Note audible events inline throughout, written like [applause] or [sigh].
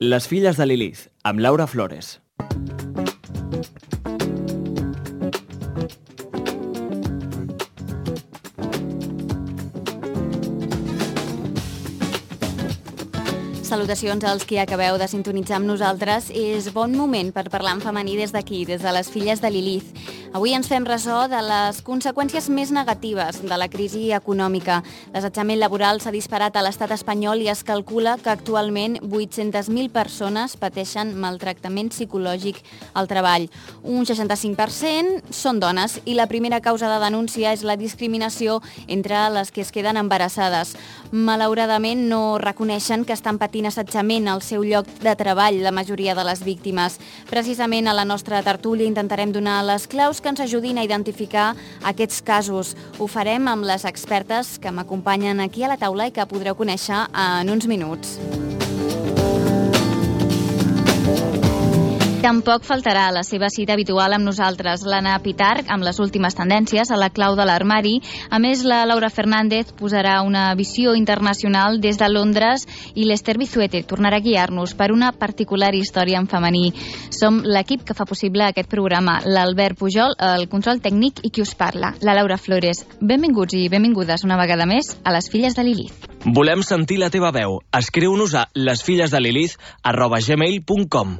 Les filles de Lilith, amb Laura Flores. Salutacions als qui acabeu de sintonitzar amb nosaltres. És bon moment per parlar en femení des d'aquí, des de les filles de Lilith. Avui ens fem ressò de les conseqüències més negatives de la crisi econòmica. L'assetjament laboral s'ha disparat a l'estat espanyol i es calcula que actualment 800.000 persones pateixen maltractament psicològic al treball. Un 65% són dones i la primera causa de denúncia és la discriminació entre les que es queden embarassades. Malauradament no reconeixen que estan patint assetjament al seu lloc de treball la majoria de les víctimes. Precisament a la nostra tertúlia intentarem donar les claus que ens ajudin a identificar aquests casos. Ho farem amb les expertes que m'acompanyen aquí a la taula i que podreu conèixer en uns minuts. Tampoc faltarà la seva cita habitual amb nosaltres, l'Anna Pitarc, amb les últimes tendències a la clau de l'armari. A més, la Laura Fernández posarà una visió internacional des de Londres i l'Ester Bizuete tornarà a guiar-nos per una particular història en femení. Som l'equip que fa possible aquest programa, l'Albert Pujol, el control tècnic i qui us parla, la Laura Flores. Benvinguts i benvingudes una vegada més a les filles de Lilith. Volem sentir la teva veu. Escriu-nos a lesfillesdelilith arroba gmail.com.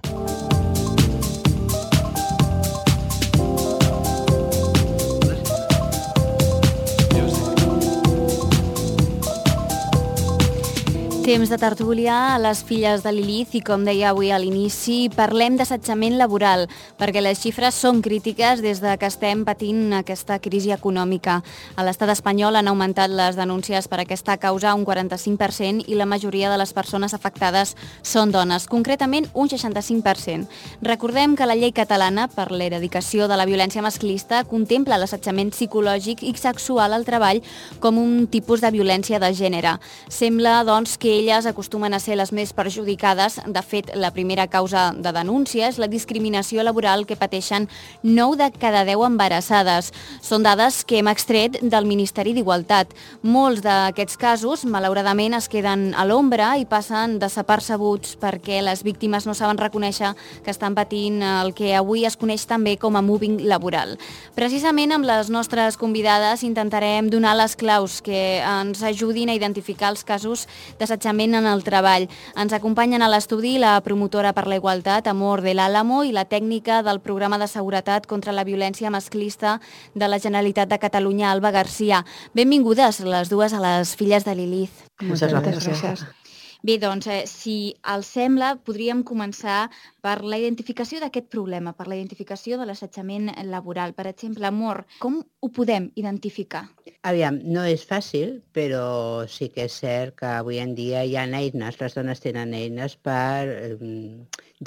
Temps de tertúlia a les filles de Lilith i, com deia avui a l'inici, parlem d'assetjament laboral, perquè les xifres són crítiques des de que estem patint aquesta crisi econòmica. A l'estat espanyol han augmentat les denúncies per aquesta causa un 45% i la majoria de les persones afectades són dones, concretament un 65%. Recordem que la llei catalana per l'eradicació de la violència masclista contempla l'assetjament psicològic i sexual al treball com un tipus de violència de gènere. Sembla, doncs, que elles acostumen a ser les més perjudicades. De fet, la primera causa de denúncia és la discriminació laboral que pateixen 9 de cada 10 embarassades. Són dades que hem extret del Ministeri d'Igualtat. Molts d'aquests casos, malauradament, es queden a l'ombra i passen desapercebuts perquè les víctimes no saben reconèixer que estan patint el que avui es coneix també com a moving laboral. Precisament amb les nostres convidades intentarem donar les claus que ens ajudin a identificar els casos d'assetjament en el treball. Ens acompanyen a l'estudi la promotora per la igualtat, Amor de l'Àlamo, i la tècnica del programa de seguretat contra la violència masclista de la Generalitat de Catalunya, Alba Garcia. Benvingudes les dues a les filles de Lilith. Moltes gràcies. gràcies. Bé, doncs, eh, si els sembla, podríem començar per la identificació d'aquest problema, per la identificació de l'assetjament laboral. Per exemple, amor, com ho podem identificar? Aviam, no és fàcil, però sí que és cert que avui en dia hi ha eines, les dones tenen eines per eh,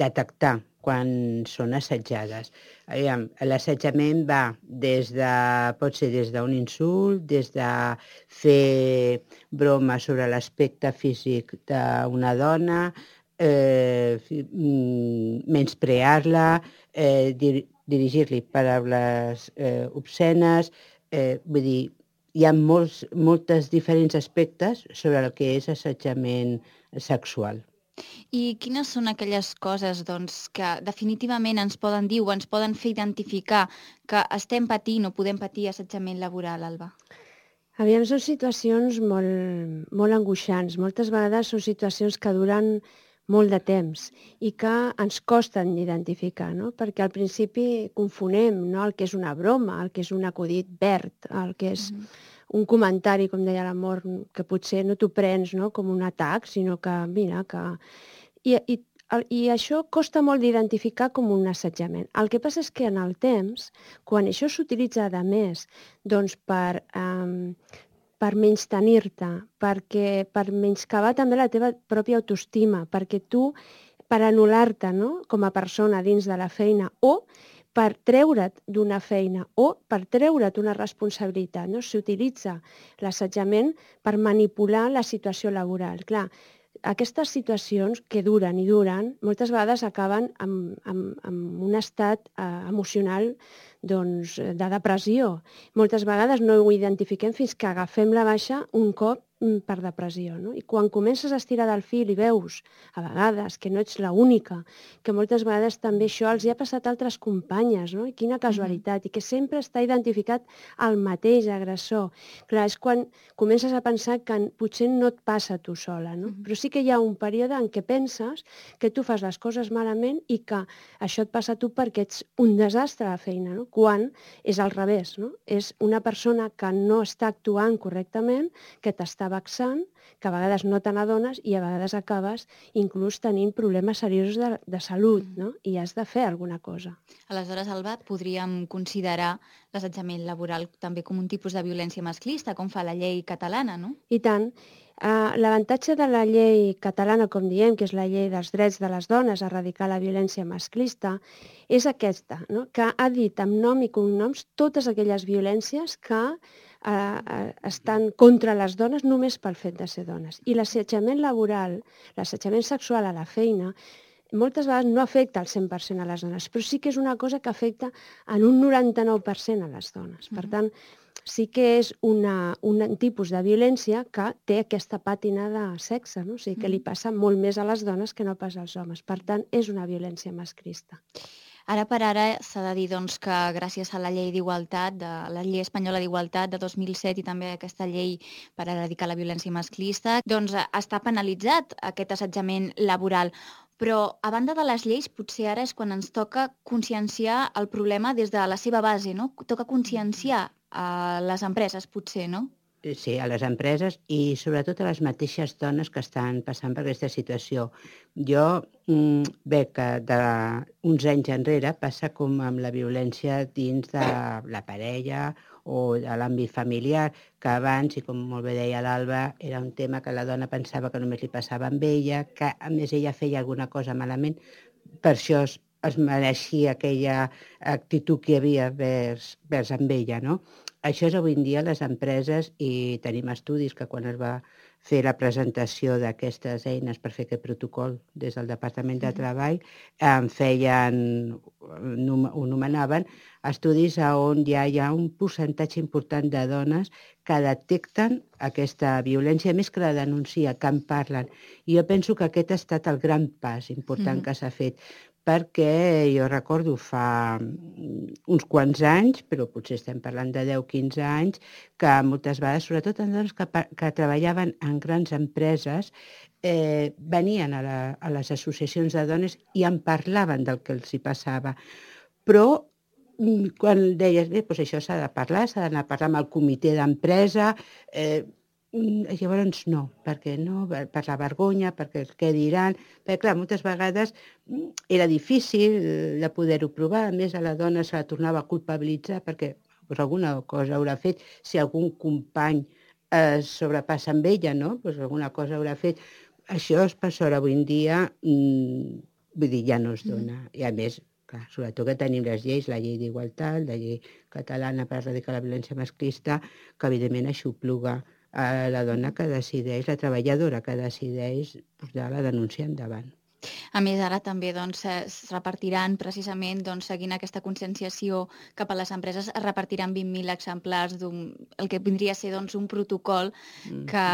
detectar quan són assetjades. L'assetjament va des de, pot ser des d'un insult, des de fer broma sobre l'aspecte físic d'una dona, eh, menysprear-la, eh, dir, dirigir-li paraules eh, obscenes, eh, vull dir, hi ha molts, moltes diferents aspectes sobre el que és assetjament sexual. I quines són aquelles coses doncs, que definitivament ens poden dir o ens poden fer identificar que estem patint o podem patir assetjament laboral, Alba? Aviam, són situacions molt, molt angoixants. Moltes vegades són situacions que duren molt de temps i que ens costen identificar, no? perquè al principi confonem no? el que és una broma, el que és un acudit verd, el que és... Mm -hmm un comentari, com deia l'amor, que potser no t'ho prens no, com un atac, sinó que, mira, que... I, i, I això costa molt d'identificar com un assetjament. El que passa és que en el temps, quan això s'utilitza de més doncs per, um, per menys tenir-te, perquè, per menyscabar també la teva pròpia autoestima, perquè tu, per anul·lar-te no? com a persona dins de la feina o per treure't d'una feina o per treure't una responsabilitat. No? S'utilitza l'assetjament per manipular la situació laboral. Clar, aquestes situacions que duren i duren, moltes vegades acaben amb, amb, amb un estat eh, emocional doncs, de depressió. Moltes vegades no ho identifiquem fins que agafem la baixa un cop per depressió. No? I quan comences a estirar del fil i veus, a vegades, que no ets la única, que moltes vegades també això els hi ha passat a altres companyes, no? i quina casualitat, i que sempre està identificat el mateix agressor. Clar, és quan comences a pensar que potser no et passa tu sola, no? però sí que hi ha un període en què penses que tu fas les coses malament i que això et passa a tu perquè ets un desastre a la feina, no? quan és al revés. No? És una persona que no està actuant correctament, que t'està vexant, que a vegades no te n'adones i a vegades acabes inclús tenint problemes seriosos de, de salut mm. no? i has de fer alguna cosa. Aleshores, Alba, podríem considerar l'assetjament laboral també com un tipus de violència masclista, com fa la llei catalana, no? I tant. Uh, L'avantatge de la llei catalana, com diem, que és la llei dels drets de les dones a erradicar la violència masclista, és aquesta, no? que ha dit amb nom i cognoms totes aquelles violències que uh, estan contra les dones només pel fet de ser dones. I l'assetjament laboral, l'assetjament sexual a la feina, moltes vegades no afecta al 100% a les dones, però sí que és una cosa que afecta en un 99% a les dones. Per tant, sí que és una, un tipus de violència que té aquesta pàtina de sexe, no? o sigui, que li passa molt més a les dones que no pas als homes. Per tant, és una violència masclista. Ara per ara s'ha de dir doncs, que gràcies a la llei d'igualtat, de la llei espanyola d'igualtat de 2007 i també aquesta llei per erradicar la violència masclista, doncs està penalitzat aquest assetjament laboral. Però, a banda de les lleis, potser ara és quan ens toca conscienciar el problema des de la seva base, no? Toca conscienciar a les empreses, potser, no? Sí, a les empreses i sobretot a les mateixes dones que estan passant per aquesta situació. Jo mm, veig que de uns anys enrere passa com amb la violència dins de la parella o de l'àmbit familiar, que abans, i com molt bé deia l'Alba, era un tema que la dona pensava que només li passava amb ella, que a més ella feia alguna cosa malament, per això es, es mereixia aquella actitud que hi havia vers, vers amb ella, no? Això és avui en dia les empreses i tenim estudis que quan es va fer la presentació d'aquestes eines per fer aquest protocol des del Departament de Treball en feien, ho nomenaven, estudis on ja hi ha un percentatge important de dones que detecten aquesta violència, més que la denuncia, que en parlen. I jo penso que aquest ha estat el gran pas important mm -hmm. que s'ha fet, perquè jo recordo fa mm, uns quants anys, però potser estem parlant de 10-15 anys, que moltes vegades, sobretot en dones que, que treballaven en grans empreses, eh, venien a, la, a les associacions de dones i en parlaven del que els hi passava. Però mm, quan deies, bé, doncs això s'ha de parlar, s'ha d'anar a parlar amb el comitè d'empresa, eh, llavors no, perquè no, per la vergonya, perquè el què diran, perquè clar, moltes vegades mm, era difícil de poder-ho provar, a més a la dona se la tornava a culpabilitzar perquè pues, alguna cosa haurà fet, si algun company es eh, sobrepassa amb ella, no? Pues alguna cosa haurà fet. Això és per sort avui en dia, mmm, vull dir, ja no es dona. Mm. I a més, clar, sobretot que tenim les lleis, la llei d'igualtat, la llei catalana per erradicar la violència masclista, que evidentment aixopluga a la dona que decideix, la treballadora que decideix posar la denúncia endavant. A més, ara també doncs, es repartiran, precisament, doncs, seguint aquesta conscienciació cap a les empreses, es repartiran 20.000 exemplars d'un el que vindria a ser doncs, un protocol mm. que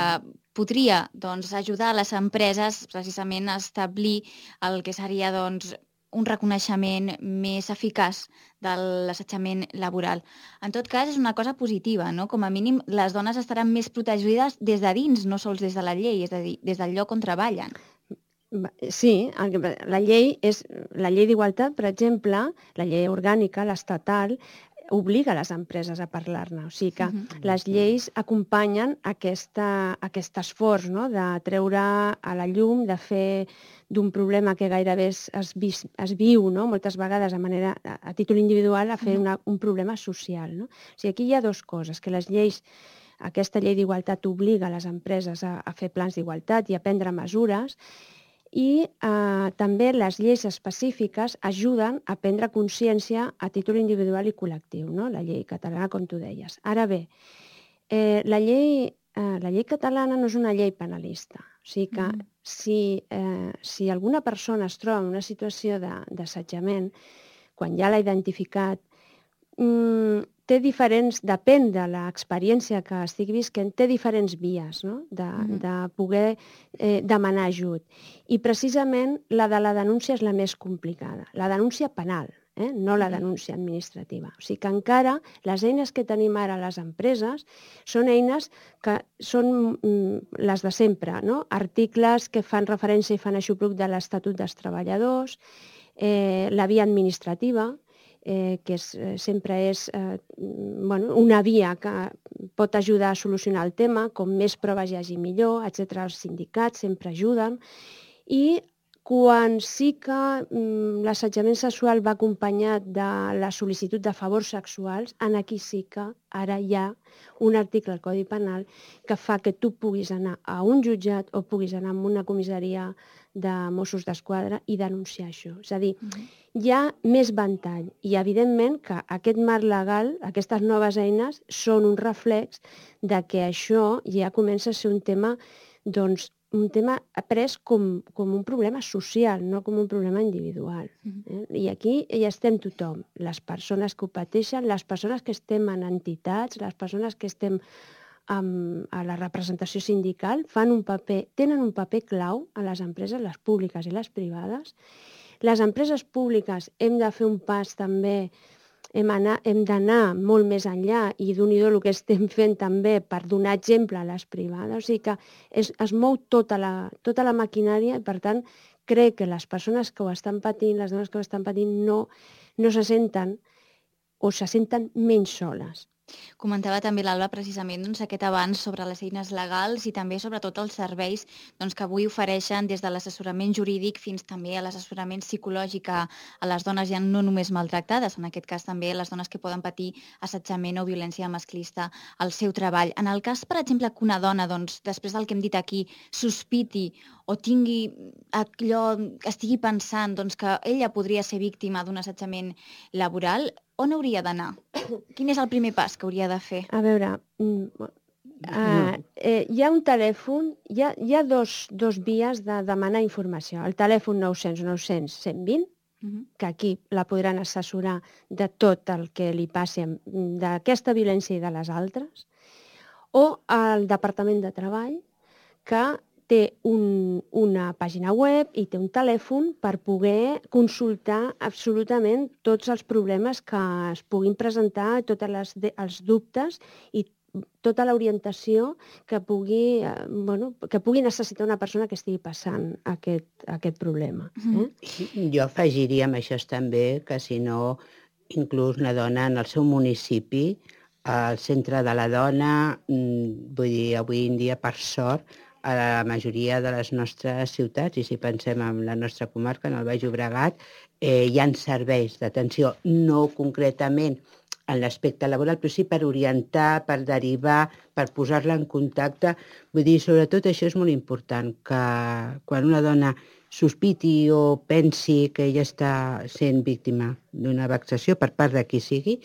podria doncs, ajudar a les empreses precisament a establir el que seria doncs, un reconeixement més eficaç de l'assetjament laboral. En tot cas, és una cosa positiva, no? Com a mínim, les dones estaran més protegides des de dins, no sols des de la llei, és a dir, des del lloc on treballen. Sí, la llei és la llei d'igualtat, per exemple, la llei orgànica, l'estatal, obliga les empreses a parlar-ne. O sigui que uh -huh. les lleis acompanyen aquesta, aquest esforç no? de treure a la llum, de fer d'un problema que gairebé es, es, vis, es viu no? moltes vegades a, manera, a, a títol individual a fer una, un problema social. No? O sigui, aquí hi ha dues coses, que les lleis aquesta llei d'igualtat obliga les empreses a, a fer plans d'igualtat i a prendre mesures i eh, també les lleis específiques ajuden a prendre consciència a títol individual i col·lectiu, no? la llei catalana, com tu deies. Ara bé, eh, la, llei, eh, la llei catalana no és una llei penalista, o sigui que mm. si, eh, si alguna persona es troba en una situació d'assetjament, quan ja l'ha identificat, mm, té diferents, depèn de l'experiència que estigui visquent, té diferents vies no? de, mm -hmm. de poder eh, demanar ajut. I precisament la de la denúncia és la més complicada, la denúncia penal, eh? no la denúncia administrativa. O sigui que encara les eines que tenim ara a les empreses són eines que són mm, les de sempre, no? articles que fan referència i fan aixopluc de l'Estatut dels Treballadors, eh, la via administrativa, eh, que és, eh, sempre és eh, bueno, una via que pot ajudar a solucionar el tema, com més proves hi hagi millor, etc. Els sindicats sempre ajuden. I quan sí que mm, l'assetjament sexual va acompanyat de la sol·licitud de favors sexuals, en aquí sí que ara hi ha un article al Codi Penal que fa que tu puguis anar a un jutjat o puguis anar a una comissaria de Mossos d'Esquadra i denunciar això. És a dir, -huh. hi ha més ventall i, evidentment, que aquest marc legal, aquestes noves eines, són un reflex de que això ja comença a ser un tema, doncs, un tema pres com, com un problema social, no com un problema individual. Uh -huh. eh? I aquí ja estem tothom, les persones que ho pateixen, les persones que estem en entitats, les persones que estem amb, a la representació sindical fan un paper, tenen un paper clau a les empreses, les públiques i les privades. Les empreses públiques hem de fer un pas també hem, anar, hem d'anar molt més enllà i d'un idò el que estem fent també per donar exemple a les privades. O sigui que es, es mou tota la, tota la maquinària i, per tant, crec que les persones que ho estan patint, les dones que ho estan patint, no, no se senten o se senten menys soles. Comentava també l'Alba precisament doncs, aquest avanç sobre les eines legals i també sobretot els serveis doncs, que avui ofereixen des de l'assessorament jurídic fins també a l'assessorament psicològic a, a les dones ja no només maltractades, en aquest cas també les dones que poden patir assetjament o violència masclista al seu treball. En el cas, per exemple, que una dona, doncs, després del que hem dit aquí, sospiti o tingui allò, estigui pensant doncs, que ella podria ser víctima d'un assetjament laboral, on hauria d'anar? [coughs] Quin és el primer pas que hauria de fer? A veure, uh, eh, hi ha un telèfon, hi ha, hi ha dos, dos vies de demanar informació. El telèfon 900 900 120, uh -huh. que aquí la podran assessorar de tot el que li passi d'aquesta violència i de les altres, o el Departament de Treball, que té un, una pàgina web i té un telèfon per poder consultar absolutament tots els problemes que es puguin presentar, tots els dubtes i tota l'orientació que pugui, eh, bueno, que pugui necessitar una persona que estigui passant aquest, aquest problema. Eh? Jo afegiria amb això també que si no, inclús una dona en el seu municipi, al centre de la dona, mm, vull dir, avui en dia, per sort, a la majoria de les nostres ciutats, i si pensem en la nostra comarca, en el Baix Llobregat, eh, hi han serveis d'atenció, no concretament en l'aspecte laboral, però sí per orientar, per derivar, per posar-la en contacte. Vull dir, sobretot això és molt important, que quan una dona sospiti o pensi que ella està sent víctima d'una vexació per part de qui sigui,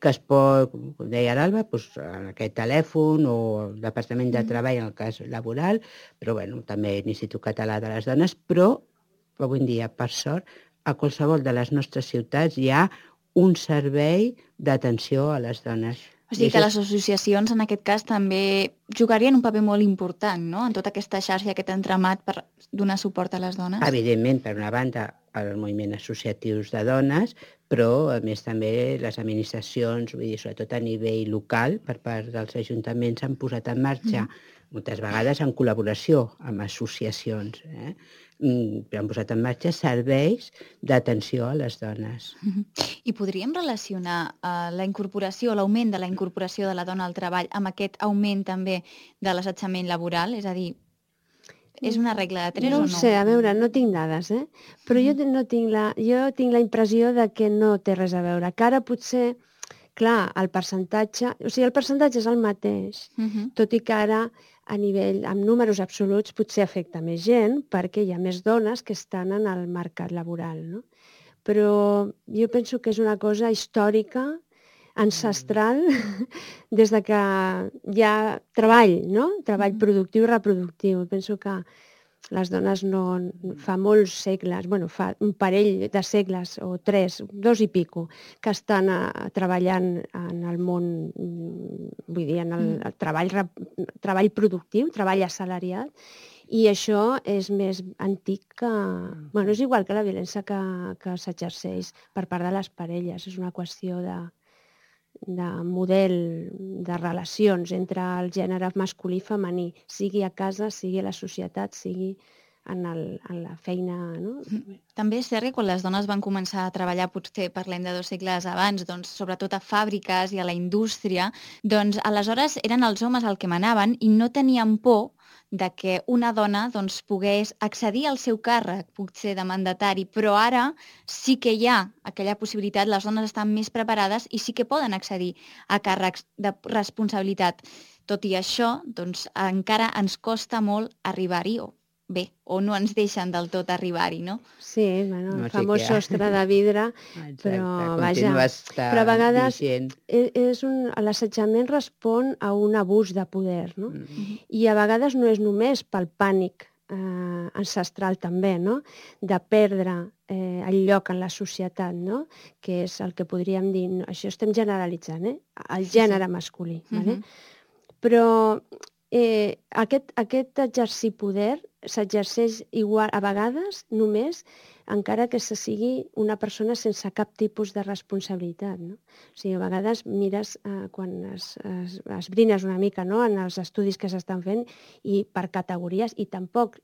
que es pot, com deia l'Alba, doncs, en aquest telèfon o el Departament de Treball en el cas laboral, però bueno, també l'Institut Català de les Dones, però avui en dia, per sort, a qualsevol de les nostres ciutats hi ha un servei d'atenció a les dones. O sigui que les associacions, en aquest cas, també jugarien un paper molt important no? en tota aquesta xarxa, aquest entramat per donar suport a les dones? Evidentment, per una banda, el moviment associatius de dones, però a més també les administracions, vull dir, sobretot a nivell local, per part dels ajuntaments, han posat en marxa, mm. moltes vegades en col·laboració amb associacions, eh? Mm, han posat en marxa serveis d'atenció a les dones. I podríem relacionar uh, la incorporació, l'augment de la incorporació de la dona al treball amb aquest augment també de l'assetjament laboral? És a dir, és una regla de tres no o no? No sé, a veure, no tinc dades, eh? Però jo no tinc la, jo tinc la impressió de que no té res a veure. Que ara potser, clar, el percentatge... O sigui, el percentatge és el mateix, uh -huh. tot i que ara a nivell, amb números absoluts, potser afecta més gent perquè hi ha més dones que estan en el mercat laboral, no? Però jo penso que és una cosa històrica ancestral des de que hi ha treball, no? Treball productiu i reproductiu. Penso que les dones no, fa molts segles, bueno, fa un parell de segles o tres, dos i pico, que estan a, a, treballant en el món, mm, vull dir, en el, el mm. treball, treball productiu, treball assalariat, i això és més antic que... Bueno, és igual que la violència que, que s'exerceix per part de les parelles, és una qüestió de, de model de relacions entre el gènere masculí i femení, sigui a casa, sigui a la societat, sigui en, el, en la feina. No? Mm. També és cert que quan les dones van començar a treballar, potser parlem de dos segles abans, doncs, sobretot a fàbriques i a la indústria, doncs aleshores eren els homes el que manaven i no tenien por de que una dona doncs, pogués accedir al seu càrrec, potser de mandatari, però ara sí que hi ha aquella possibilitat, les dones estan més preparades i sí que poden accedir a càrrecs de responsabilitat. Tot i això, doncs, encara ens costa molt arribar-hi, o bé, o no ens deixen del tot arribar-hi, no? Sí, bueno, el no, famós sí sostre de vidre, Exacte, però vaja, però a vegades vigent. E, és un, l'assetjament respon a un abús de poder, no? Mm -hmm. I a vegades no és només pel pànic eh, ancestral també, no? de perdre eh, el lloc en la societat, no? que és el que podríem dir, no, això estem generalitzant, eh? el gènere sí. masculí. Mm -hmm. vale? Però eh, aquest, aquest exercir poder s'exerceix igual a vegades només encara que se sigui una persona sense cap tipus de responsabilitat. No? O sigui, a vegades mires eh, quan es, es, es brines una mica no? en els estudis que s'estan fent i per categories i tampoc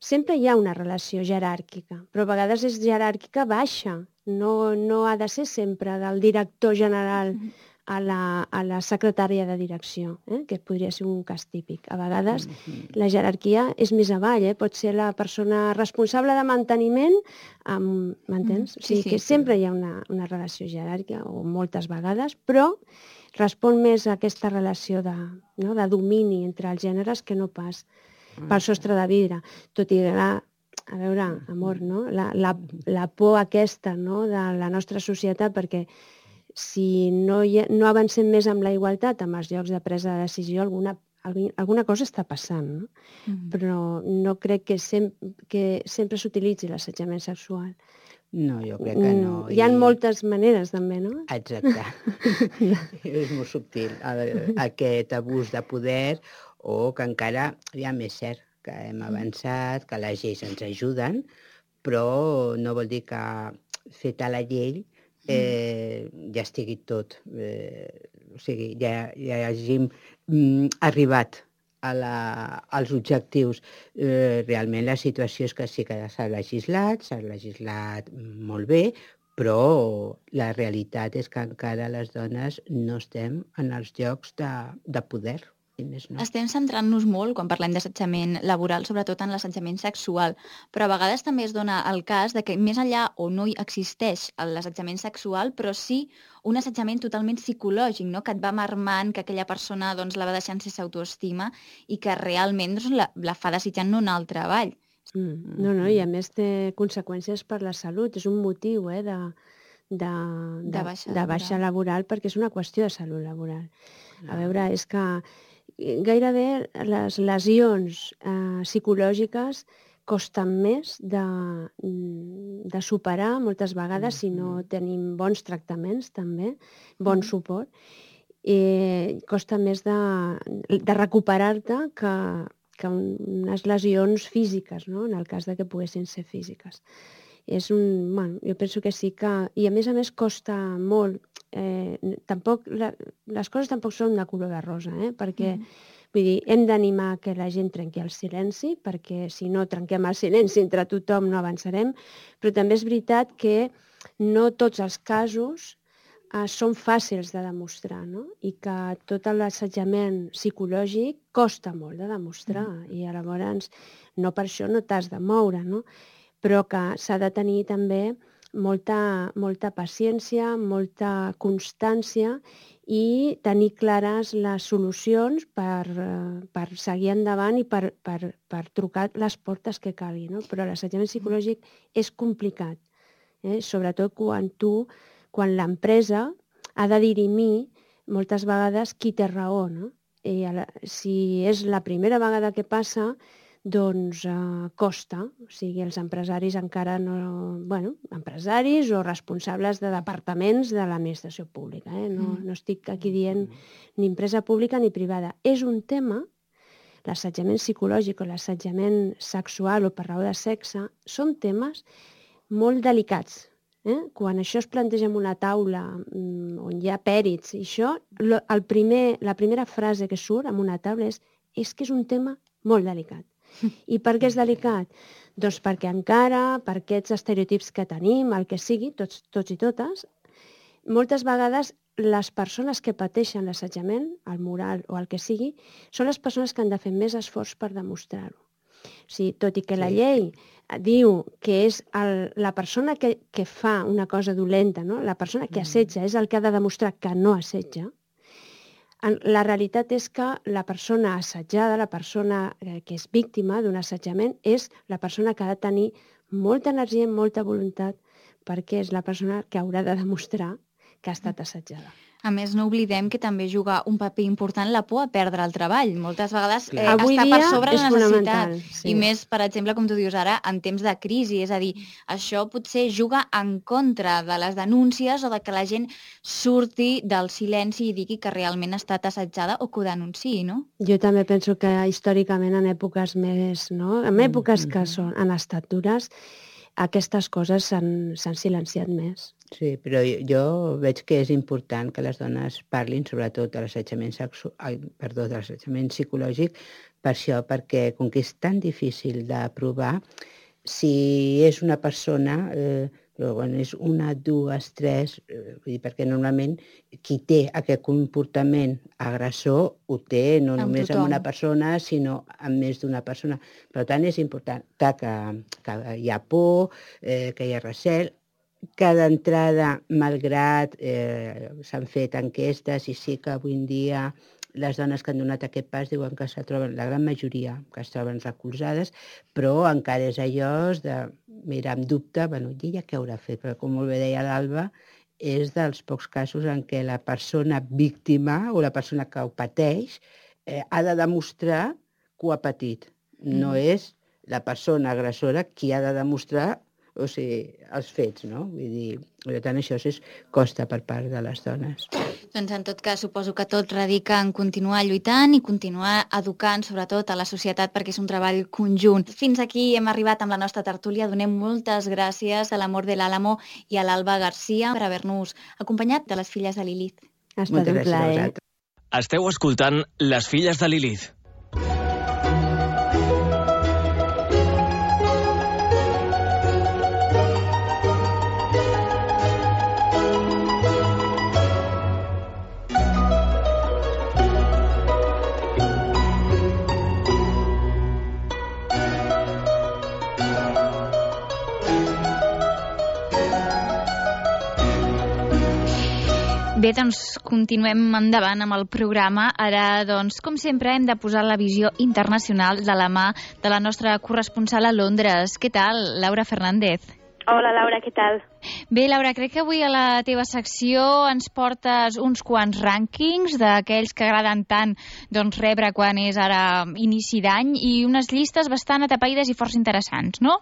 sempre hi ha una relació jeràrquica, però a vegades és jeràrquica baixa, no, no ha de ser sempre del director general mm -hmm a la, a la secretària de direcció, eh? que podria ser un cas típic. A vegades mm -hmm. la jerarquia és més avall, eh? pot ser la persona responsable de manteniment, amb, m'entens? Mm -hmm. O sigui sí, que sí. sempre hi ha una, una relació jeràrquica, o moltes vegades, però respon més a aquesta relació de, no? de domini entre els gèneres que no pas mm. pel sostre de vidre. Tot i que a veure, amor, no? la, la, la por aquesta no? de la nostra societat, perquè si no, hi, no avancem més amb la igualtat, amb els llocs de presa de decisió, alguna, alguna cosa està passant, no? Mm. Però no crec que, sem que sempre s'utilitzi l'assetjament sexual. No, jo crec que no. Hi ha I... moltes maneres, també, no? Exacte. [laughs] [laughs] és molt subtil, aquest abús de poder o que encara, ja més cert, que hem mm. avançat, que les lleis ens ajuden, però no vol dir que feta la llei eh, ja estigui tot, eh, o sigui, ja, ja hàgim mm, arribat a la, als objectius. Eh, realment la situació és que sí que s'ha legislat, s'ha legislat molt bé, però la realitat és que encara les dones no estem en els llocs de, de poder més no. Estem centrant-nos molt, quan parlem d'assetjament laboral, sobretot en l'assetjament sexual, però a vegades també es dona el cas de que més enllà o no existeix l'assetjament sexual, però sí un assetjament totalment psicològic, no? que et va marmant, que aquella persona doncs, la va deixant sense autoestima i que realment doncs, la, la fa desitjant un altre treball. Mm, no, no, i a més té conseqüències per la salut, és un motiu eh, de, de, de, de, baixa, de baixa laboral perquè és una qüestió de salut laboral. A veure, és que gairebé les lesions eh, psicològiques costen més de, de superar moltes vegades si no tenim bons tractaments també, bon suport, i costa més de, de recuperar-te que, que unes lesions físiques, no? en el cas de que poguessin ser físiques. És un, bueno, jo penso que sí que... I a més a més costa molt eh, tampoc, la, les coses tampoc són de color de rosa, eh? perquè mm. vull dir, hem d'animar que la gent trenqui el silenci, perquè si no trenquem el silenci entre tothom no avançarem, però també és veritat que no tots els casos eh, són fàcils de demostrar, no? I que tot l'assetjament psicològic costa molt de demostrar, mm. i llavors no per això no t'has de moure, no? Però que s'ha de tenir també molta, molta paciència, molta constància i tenir clares les solucions per, eh, per seguir endavant i per, per, per trucar les portes que calgui. No? Però l'assetjament psicològic és complicat, eh? sobretot quan tu, quan l'empresa ha de dirimir moltes vegades qui té raó. No? I la, si és la primera vegada que passa, doncs eh, costa, o sigui, els empresaris encara no... bueno, empresaris o responsables de departaments de l'administració pública. Eh? No, no estic aquí dient ni empresa pública ni privada. És un tema, l'assetjament psicològic o l'assetjament sexual o per raó de sexe, són temes molt delicats. Eh? Quan això es planteja en una taula mm, on hi ha pèrits i això, el primer, la primera frase que surt en una taula és és que és un tema molt delicat. [laughs] I per què és delicat? Doncs perquè encara, per aquests estereotips que tenim, el que sigui, tots, tots i totes, moltes vegades les persones que pateixen l'assetjament, el moral o el que sigui, són les persones que han de fer més esforç per demostrar-ho. O sigui, tot i que sí. la llei diu que és el, la persona que, que fa una cosa dolenta, no? la persona que assetja és el que ha de demostrar que no assetja, la realitat és que la persona assetjada, la persona eh, que és víctima d'un assetjament, és la persona que ha de tenir molta energia i molta voluntat perquè és la persona que haurà de demostrar que ha estat assetjada. A més, no oblidem que també juga un paper important la por a perdre el treball. Moltes vegades eh, Avui està per sobre la necessitat. Sí. I més, per exemple, com tu dius ara, en temps de crisi. És a dir, això potser juga en contra de les denúncies o de que la gent surti del silenci i digui que realment ha estat assetjada o que ho denunciï, no? Jo també penso que històricament en èpoques més, no? en èpoques que Mm-hmm. són, han estat dures, aquestes coses s'han silenciat més. Sí, però jo, veig que és important que les dones parlin sobretot de l'assetjament sexual, perdó, de l'assetjament psicològic, per això, perquè com que és tan difícil de provar, si és una persona, eh, però, bueno, és una, dues, tres, eh, vull dir, perquè normalment qui té aquest comportament agressor ho té no Amb només tothom. amb una persona, sinó amb més d'una persona. Per tant, és important que, que hi ha por, eh, que hi ha recel, que d'entrada, malgrat eh, s'han fet enquestes i sí que avui en dia les dones que han donat aquest pas diuen que se troben, la gran majoria, que es troben recolzades, però encara és allò de mirar amb dubte, bueno, i ella què haurà fet? Però com molt bé deia l'Alba, és dels pocs casos en què la persona víctima o la persona que ho pateix eh, ha de demostrar que ho ha patit. No Mm. és la persona agressora qui ha de demostrar o sigui, els fets, no? Vull dir, per tant, això és costa per part de les dones. Doncs en tot cas suposo que tot radica en continuar lluitant i continuar educant sobretot a la societat perquè és un treball conjunt. Fins aquí hem arribat amb la nostra tertúlia. Donem moltes gràcies a l'Amor de l'Àlamo i a l'Alba Garcia per haver-nos acompanyat de les filles de Lilith. Ha estat Moltes un gràcies a plaer. vosaltres. Esteu escoltant Les filles de Lilith. Bé, doncs continuem endavant amb el programa. Ara, doncs, com sempre, hem de posar la visió internacional de la mà de la nostra corresponsal a Londres. Què tal, Laura Fernández? Hola, Laura, què tal? Bé, Laura, crec que avui a la teva secció ens portes uns quants rànquings d'aquells que agraden tant doncs, rebre quan és ara inici d'any i unes llistes bastant atapeïdes i força interessants, no?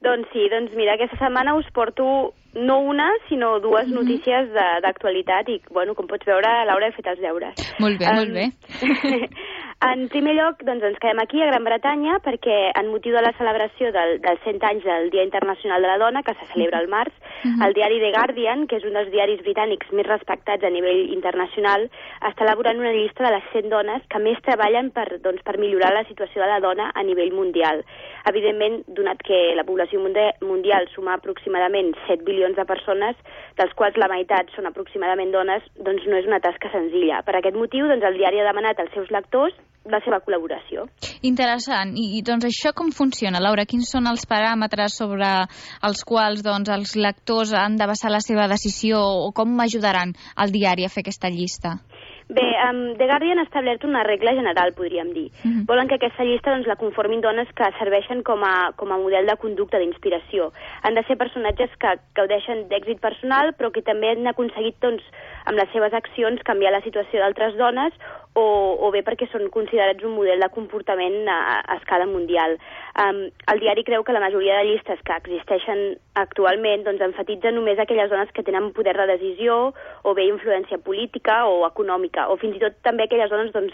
Doncs sí, doncs mira, aquesta setmana us porto no una, sinó dues Mhm. notícies de- d'actualitat i, bueno, com pots veure, Laura, he fet els deures. Molt bé, Em, molt bé. [laughs] en primer lloc, doncs ens quedem aquí a Gran Bretanya perquè en motiu de la celebració del, dels 100 anys del Dia Internacional de la Dona, que se celebra al març, Mhm. el diari The Guardian, que és un dels diaris britànics més respectats a nivell internacional, està elaborant una llista de les 100 dones que més treballen per, doncs, per millorar la situació de la dona a nivell mundial. Evidentment, donat que la població mundial suma aproximadament 7 bilions de persones, dels quals la meitat són aproximadament dones, doncs no és una tasca senzilla. Per aquest motiu, doncs, el diari ha demanat als seus lectors la seva col·laboració. Interessant. I, I doncs això com funciona, Laura? Quins són els paràmetres sobre els quals doncs, els lectors han de basar la seva decisió o com ajudaran el diari a fer aquesta llista? Bé, um, The Guardian ha establert una regla general, podríem dir. Uh -huh. Volen que aquesta llista doncs, la conformin dones que serveixen com a, com a model de conducta, d'inspiració. Han de ser personatges que gaudeixen d'èxit personal, però que també han aconseguit, doncs, amb les seves accions, canviar la situació d'altres dones o, o bé perquè són considerats un model de comportament a, a escala mundial. Um, el diari creu que la majoria de llistes que existeixen actualment doncs, enfatitzen només aquelles dones que tenen poder de decisió o bé influència política o econòmica, o fins i tot també aquelles dones doncs,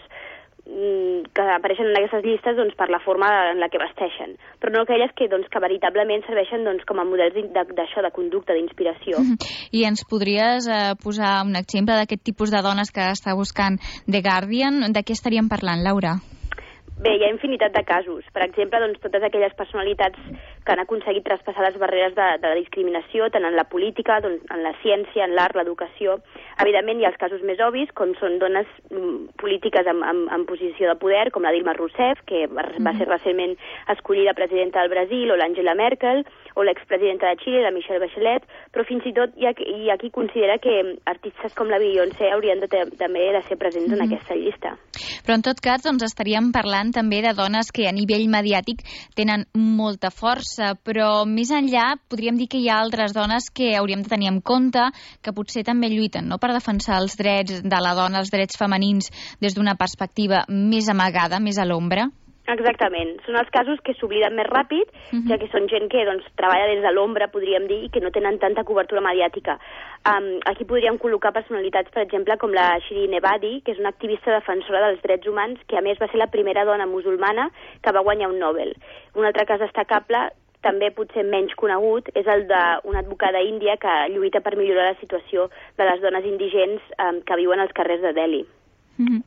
mm, que apareixen en aquestes llistes doncs, per la forma en la que vesteixen, però no aquelles que, doncs, que veritablement serveixen doncs, com a models d'això, de, conducta, d'inspiració. -hmm. I ens podries eh, posar un exemple d'aquest tipus de dones que està buscant The Guardian? De què estaríem parlant, Laura? Bé, hi ha infinitat de casos. Per exemple, doncs, totes aquelles personalitats que han aconseguit traspassar les barreres de, de la discriminació, tant en la política, doncs, en la ciència, en l'art, l'educació. Evidentment, hi ha els casos més obvis, com són dones mm, polítiques en, en, en posició de poder, com la Dilma Rousseff, que va, mm -hmm. va ser recentment escollida presidenta del Brasil, o l'Angela Merkel, o l'expresidenta de Xile, la Michelle Bachelet, però fins i tot hi ha, hi ha qui considera que artistes com la Beyoncé haurien de, també de ser presents mm -hmm. en aquesta llista. Però en tot cas, doncs, estaríem parlant parlant també de dones que a nivell mediàtic tenen molta força, però més enllà podríem dir que hi ha altres dones que hauríem de tenir en compte que potser també lluiten no? per defensar els drets de la dona, els drets femenins, des d'una perspectiva més amagada, més a l'ombra? Exactament. Són els casos que s'obliden més ràpid, uh -huh. ja que són gent que doncs, treballa des de l'ombra, podríem dir, i que no tenen tanta cobertura mediàtica. Um, aquí podríem col·locar personalitats, per exemple, com la Shirin Ebadi, que és una activista defensora dels drets humans, que a més va ser la primera dona musulmana que va guanyar un Nobel. Un altre cas destacable també potser menys conegut, és el d'una advocada índia que lluita per millorar la situació de les dones indigents um, que viuen als carrers de Delhi. Uh -huh.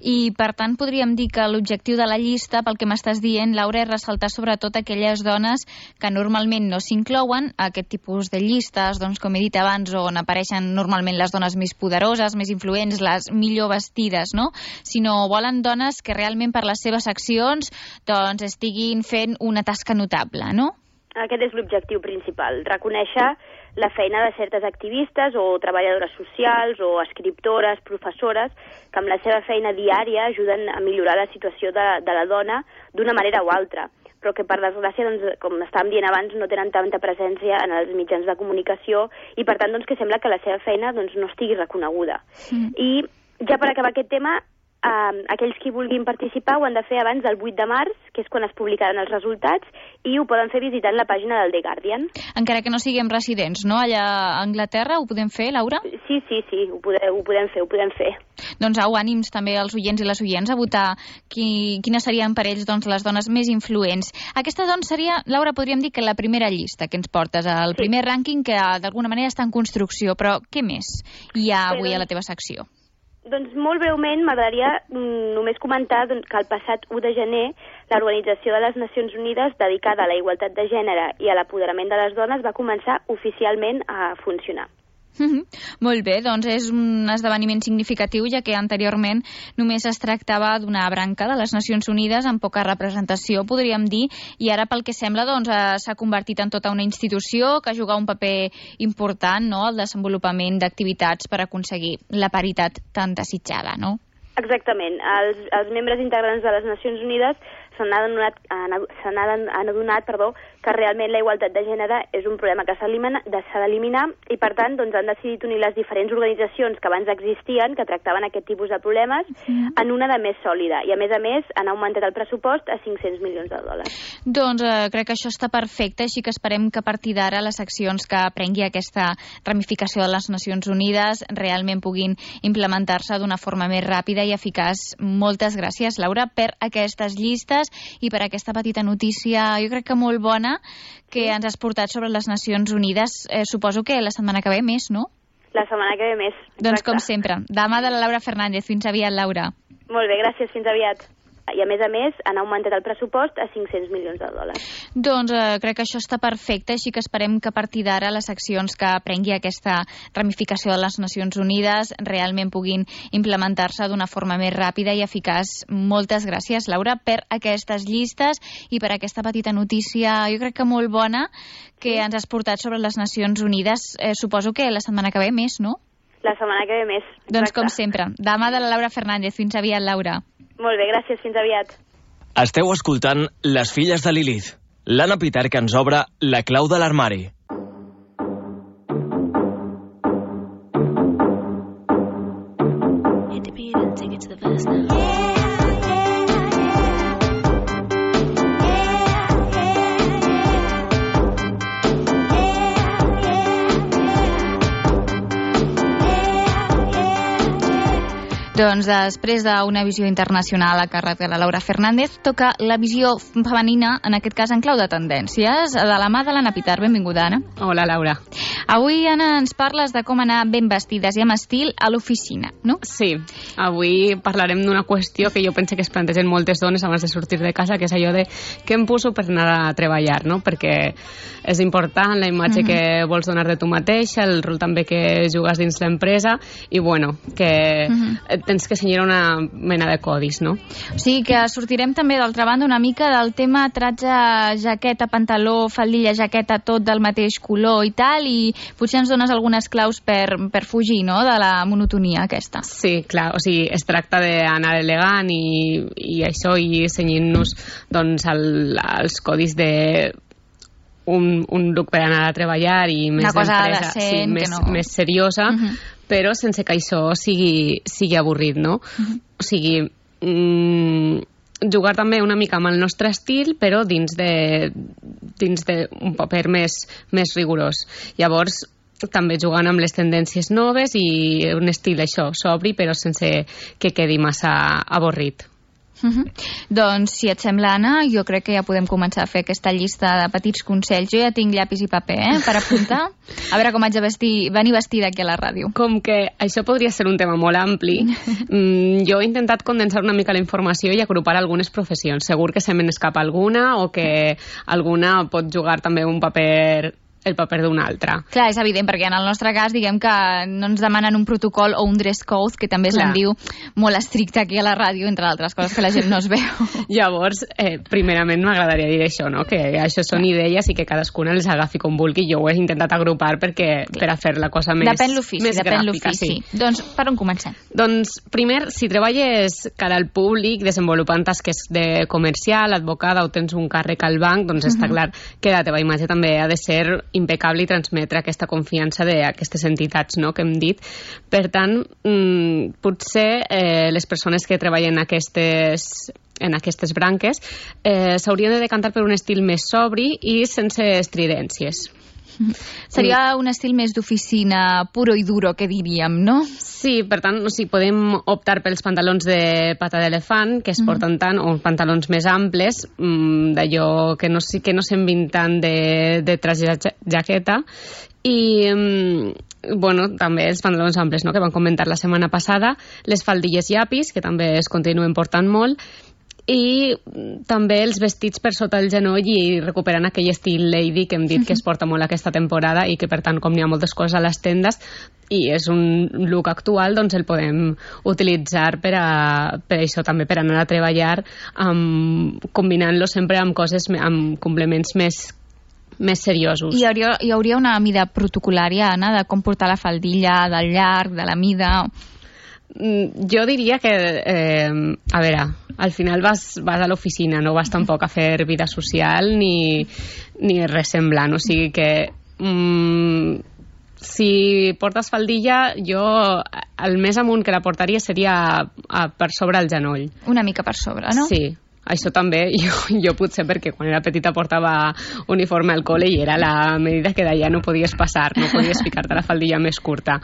I, per tant, podríem dir que l'objectiu de la llista, pel que m'estàs dient, Laura, és ressaltar sobretot aquelles dones que normalment no s'inclouen a aquest tipus de llistes, doncs, com he dit abans, on apareixen normalment les dones més poderoses, més influents, les millor vestides, no? Sinó volen dones que realment per les seves accions doncs, estiguin fent una tasca notable, no? Aquest és l'objectiu principal, reconèixer la feina de certes activistes o treballadores socials o escriptores, professores, que amb la seva feina diària ajuden a millorar la situació de, de la dona d'una manera o altra però que per desgràcia, doncs, com estàvem dient abans, no tenen tanta presència en els mitjans de comunicació i per tant doncs, que sembla que la seva feina doncs, no estigui reconeguda. Mm. I ja per acabar aquest tema, eh, aquells qui vulguin participar ho han de fer abans del 8 de març, que és quan es publicaran els resultats, i ho poden fer visitant la pàgina del The Guardian. Encara que no siguem residents, no? Allà a Anglaterra ho podem fer, Laura? Sí, sí, sí, ho podem, ho podem fer, ho podem fer. Doncs au, ànims també als oients i les oients a votar qui, quines serien per ells doncs, les dones més influents. Aquesta, doncs, seria, Laura, podríem dir que la primera llista que ens portes, el sí. primer rànquing que d'alguna manera està en construcció, però què més hi ha avui a la teva secció? Doncs molt breument m'agradaria mm, només comentar doncs, que el passat 1 de gener l'Organització de les Nacions Unides dedicada a la igualtat de gènere i a l'apoderament de les dones va començar oficialment a funcionar. -hmm. Molt bé, doncs és un esdeveniment significatiu, ja que anteriorment només es tractava d'una branca de les Nacions Unides amb poca representació, podríem dir, i ara pel que sembla doncs, eh, s'ha convertit en tota una institució que juga un paper important no?, al desenvolupament d'activitats per aconseguir la paritat tan desitjada, no? Exactament. Els, els membres integrants de les Nacions Unides s'han adonat, han adonat perdó, que realment la igualtat de gènere és un problema que s'ha d'eliminar i, per tant, doncs, han decidit unir les diferents organitzacions que abans existien, que tractaven aquest tipus de problemes, mm. en una de més sòlida. I, a més a més, han augmentat el pressupost a 500 milions de dòlars. Doncs eh, crec que això està perfecte, així que esperem que a partir d'ara les accions que prengui aquesta ramificació de les Nacions Unides realment puguin implementar-se d'una forma més ràpida i eficaç. Moltes gràcies, Laura, per aquestes llistes i per aquesta petita notícia, jo crec que molt bona, que ens has portat sobre les Nacions Unides. Eh, suposo que la setmana que ve més, no? La setmana que ve més. Exacte. Doncs com sempre, demà de la Laura Fernández. Fins aviat, Laura. Molt bé, gràcies. Fins aviat i a més a més han augmentat el pressupost a 500 milions de dòlars. Doncs eh, crec que això està perfecte, així que esperem que a partir d'ara les accions que prengui aquesta ramificació de les Nacions Unides realment puguin implementar-se d'una forma més ràpida i eficaç. Moltes gràcies, Laura, per aquestes llistes i per aquesta petita notícia, jo crec que molt bona, que ens has portat sobre les Nacions Unides. Eh, suposo que la setmana que ve més, no? La setmana que ve més. Doncs com sempre, demà de la Laura Fernández. Fins aviat, Laura. Molt bé, gràcies. Fins aviat. Esteu escoltant Les filles de Lilith. L'Anna Pitar que ens obre la clau de l'armari. Doncs després d'una visió internacional a càrrec de la Laura Fernández, toca la visió femenina, en aquest cas en clau de tendències, de la mà de l'Anna Pitar. Benvinguda, Anna. Hola, Laura. Avui, Anna, ens parles de com anar ben vestides i amb estil a l'oficina, no? Sí, avui parlarem d'una qüestió que jo penso que es plantegen moltes dones abans de sortir de casa, que és allò de què em poso per anar a treballar, no? Perquè és important la imatge mm -hmm. que vols donar de tu mateixa, el rol també que jugues dins l'empresa i, bueno, que mm -hmm. Tens que senyir una mena de codis, no? O sigui que sortirem també, d'altra banda, una mica del tema tratge, jaqueta, pantaló, faldilla, jaqueta, tot del mateix color i tal, i potser ens dones algunes claus per, per fugir no? de la monotonia aquesta. Sí, clar, o sigui, es tracta d'anar elegant i, i això, i senyint-nos doncs, el, els codis de un, un look per anar a treballar i més Una cosa d'empresa, sí, més, no- més seriosa, Mhm. però sense que això sigui, sigui avorrit, no? Mhm. O sigui, mm, jugar també una mica amb el nostre estil, però dins de dins d'un paper més, més rigorós. Llavors, també jugant amb les tendències noves i un estil això, sobri, però sense que quedi massa avorrit. Uh -huh. Doncs, si et sembla, Anna, jo crec que ja podem començar a fer aquesta llista de petits consells. Jo ja tinc llapis i paper, eh?, per apuntar. [laughs] A veure com haig de vestir, venir vestida aquí a la ràdio. Com que això podria ser un tema molt ampli, [laughs] mm, jo he intentat condensar una mica la informació i agrupar algunes professions. Segur que se me n'escapa alguna o que alguna pot jugar també un paper el paper d'una altra. Clar, és evident, perquè en el nostre cas, diguem que no ens demanen un protocol o un dress code, que també Clar. se'n diu molt estricte aquí a la ràdio, entre altres coses que la gent no es veu. [laughs] Llavors, eh, primerament m'agradaria dir això, no? que això són idees i que cadascuna les agafi com vulgui. Jo ho he intentat agrupar perquè, per a fer la cosa més, depèn l'ofici, més depèn gràfica. l'ofici. Sí. Doncs per on comencem? Doncs, primer, si treballes cara al públic, desenvolupant tasques de comercial, advocada o tens un càrrec al banc, doncs està clar que la teva imatge també ha de ser impecable i transmetre aquesta confiança d'aquestes entitats no?, que hem dit. Per tant, mm, potser eh, les persones que treballen en aquestes en aquestes branques eh, s'haurien de decantar per un estil més sobri i sense estridències. [laughs] Seria un estil més d'oficina puro i duro, que diríem, no? Sí, per tant, o sigui, podem optar pels pantalons de pata d'elefant, que es porten tant, o pantalons més amples, mm, d'allò que no, que no s'envin tant de, de traje ja- jaqueta, i mm, bueno, també els pantalons amples no? que vam comentar la setmana passada, les faldilles llapis, que també es continuen portant molt, i també els vestits per sota el genoll i recuperant aquell estil lady que hem dit que es porta molt aquesta temporada i que per tant com n'hi ha moltes coses a les tendes i és un look actual doncs el podem utilitzar per, a, per això també per anar a treballar combinant-lo sempre amb coses amb complements més més seriosos. Hi hauria, hi hauria una mida protocolària, Anna, de com portar la faldilla, del llarg, de la mida... Mm, Jo diria que, eh, a veure, al final vas, vas a l'oficina, no vas tampoc a fer vida social ni, ni res semblant, o sigui que mm, si portes faldilla, jo el més amunt que la portaria seria a, a, per sobre el genoll. Una mica per sobre, no? Sí, això també, [laughs] jo, jo potser perquè quan era petita portava uniforme al col·le i era la medida que d'allà no podies passar, no podies ficar-te la faldilla més curta.